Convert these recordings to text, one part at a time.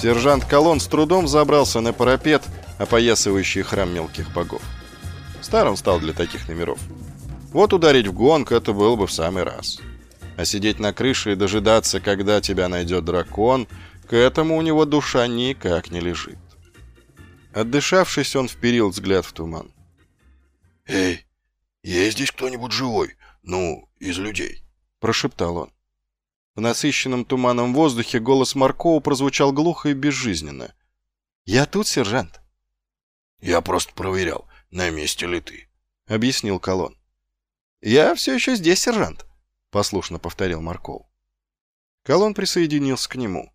Сержант Колон с трудом забрался на парапет, опоясывающий храм мелких богов. Старым стал для таких номеров. Вот ударить в гонг это было бы в самый раз. А сидеть на крыше и дожидаться, когда тебя найдет дракон, к этому у него душа никак не лежит. Отдышавшись, он вперил взгляд в туман. «Эй, есть здесь кто-нибудь живой? Ну, из людей?» – прошептал он. В насыщенном туманом воздухе голос Маркова прозвучал глухо и безжизненно. «Я тут, сержант». «Я просто проверял, на месте ли ты», — объяснил Колон. «Я все еще здесь, сержант», — послушно повторил Марков. Колон присоединился к нему.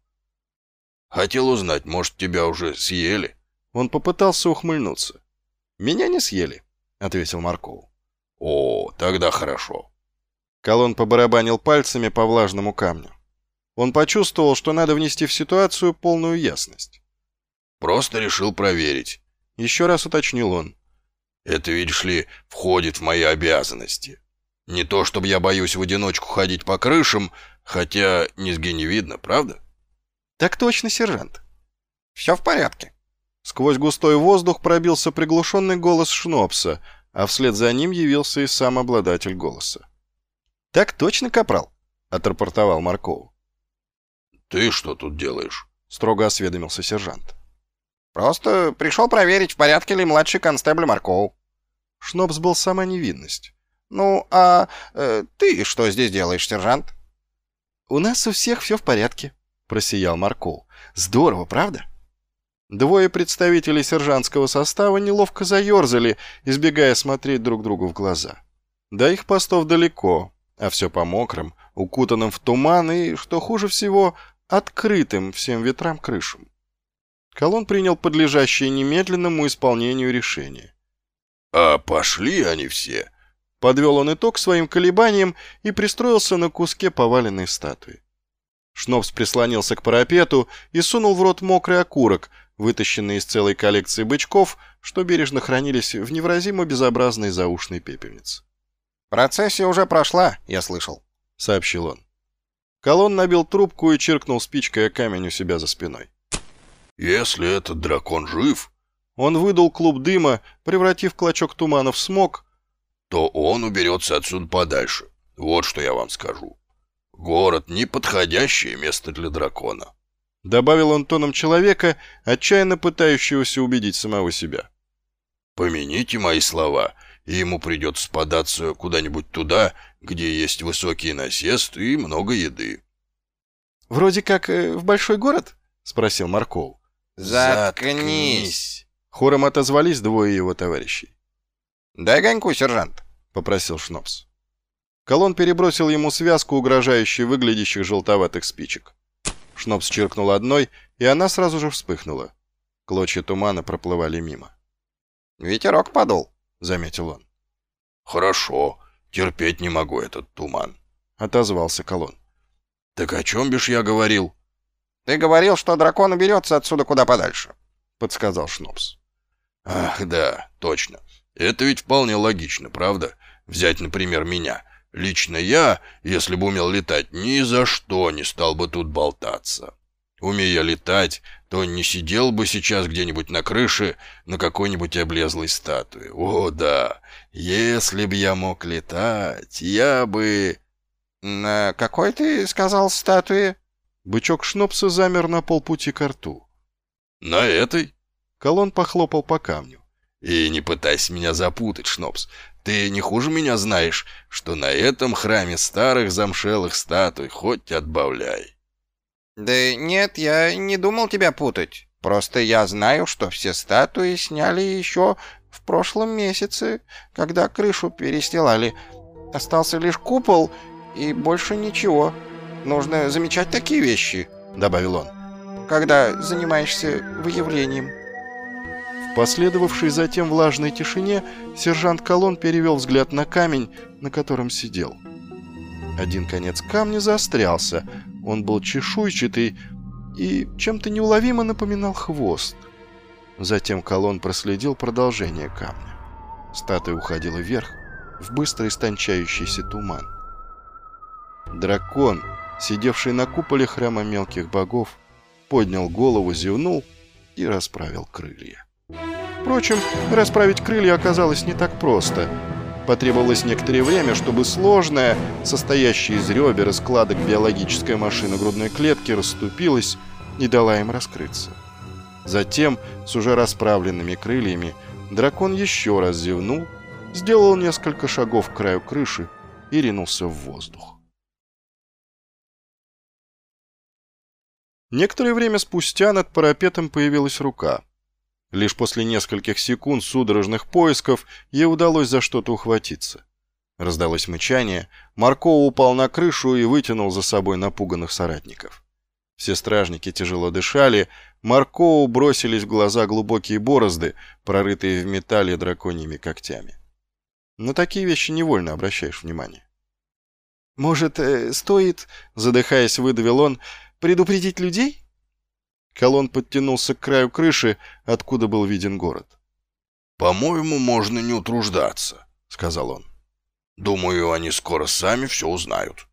«Хотел узнать, может, тебя уже съели?» Он попытался ухмыльнуться. «Меня не съели», — ответил Марков. «О, тогда хорошо». Колон побарабанил пальцами по влажному камню. Он почувствовал, что надо внести в ситуацию полную ясность. «Просто решил проверить», — еще раз уточнил он. Это, видишь ли, входит в мои обязанности. Не то, чтобы я боюсь в одиночку ходить по крышам, хотя низги не видно, правда? Так точно, сержант. Все в порядке. Сквозь густой воздух пробился приглушенный голос Шнопса, а вслед за ним явился и сам обладатель голоса. «Так точно, капрал», — отрапортовал Марков. «Ты что тут делаешь?» — строго осведомился сержант. Просто пришел проверить, в порядке ли младший констебль Марков. Шнопс был сама невинность. «Ну, а э, ты что здесь делаешь, сержант?» «У нас у всех все в порядке», — просиял Марков. «Здорово, правда?» Двое представителей сержантского состава неловко заерзали, избегая смотреть друг другу в глаза. До их постов далеко, а все по мокрым, укутанным в туман и, что хуже всего, открытым всем ветрам крышам. Колон принял подлежащее немедленному исполнению решение. «А пошли они все!» Подвел он итог своим колебаниям и пристроился на куске поваленной статуи. Шнопс прислонился к парапету и сунул в рот мокрый окурок, вытащенный из целой коллекции бычков, что бережно хранились в невразимо безобразной заушной пепельнице. «Процессия уже прошла, я слышал», — сообщил он. Колон набил трубку и чиркнул спичкой о камень у себя за спиной. «Если этот дракон жив...» Он выдул клуб дыма, превратив клочок тумана в смог. «То он уберется отсюда подальше. Вот что я вам скажу. Город — неподходящее место для дракона». Добавил он тоном человека, отчаянно пытающегося убедить самого себя. «Помяните мои слова, и ему придется податься куда-нибудь туда, где есть высокий насест и много еды». «Вроде как э, в большой город?» — спросил Марков. «Заткнись!» Хором отозвались двое его товарищей. «Дай огоньку, сержант!» — попросил Шнопс. Колон перебросил ему связку угрожающей выглядящих желтоватых спичек. Шнопс чиркнул одной, и она сразу же вспыхнула. Клочья тумана проплывали мимо. «Ветерок подул», — заметил он. «Хорошо, терпеть не могу этот туман», — отозвался Колон. «Так о чем бишь я говорил?» «Ты говорил, что дракон уберется отсюда куда подальше», — подсказал Шнопс. «Ах, да, точно. Это ведь вполне логично, правда? Взять, например, меня. Лично я, если бы умел летать, ни за что не стал бы тут болтаться. Умея летать, то не сидел бы сейчас где-нибудь на крыше на какой-нибудь облезлой статуе. О, да, если бы я мог летать, я бы...» «На какой ты сказал статуе?» Бычок Шнопса замер на полпути к рту. «На этой?» Колон похлопал по камню. «И не пытайся меня запутать, Шнопс. Ты не хуже меня знаешь, что на этом храме старых замшелых статуй хоть отбавляй». «Да нет, я не думал тебя путать. Просто я знаю, что все статуи сняли еще в прошлом месяце, когда крышу перестилали. Остался лишь купол и больше ничего». Нужно замечать такие вещи», — добавил он, «когда занимаешься выявлением». В последовавшей затем влажной тишине сержант Колон перевел взгляд на камень, на котором сидел. Один конец камня заострялся, он был чешуйчатый и чем-то неуловимо напоминал хвост. Затем Колон проследил продолжение камня. Статуя уходила вверх, в быстро истончающийся туман. Дракон, сидевший на куполе храма мелких богов, поднял голову, зевнул и расправил крылья. Впрочем, расправить крылья оказалось не так просто. Потребовалось некоторое время, чтобы сложная, состоящая из ребер и складок биологическая машина грудной клетки расступилась и дала им раскрыться. Затем, с уже расправленными крыльями, дракон еще раз зевнул, сделал несколько шагов к краю крыши и ринулся в воздух. Некоторое время спустя над парапетом появилась рука. Лишь после нескольких секунд судорожных поисков ей удалось за что-то ухватиться. Раздалось мычание, Марко упал на крышу и вытянул за собой напуганных соратников. Все стражники тяжело дышали, Маркоу бросились в глаза глубокие борозды, прорытые в металле драконьими когтями. На такие вещи невольно обращаешь внимание. «Может, э, стоит, — задыхаясь, выдавил он, — предупредить людей?» Колон подтянулся к краю крыши, откуда был виден город. «По-моему, можно не утруждаться», — сказал он. «Думаю, они скоро сами все узнают».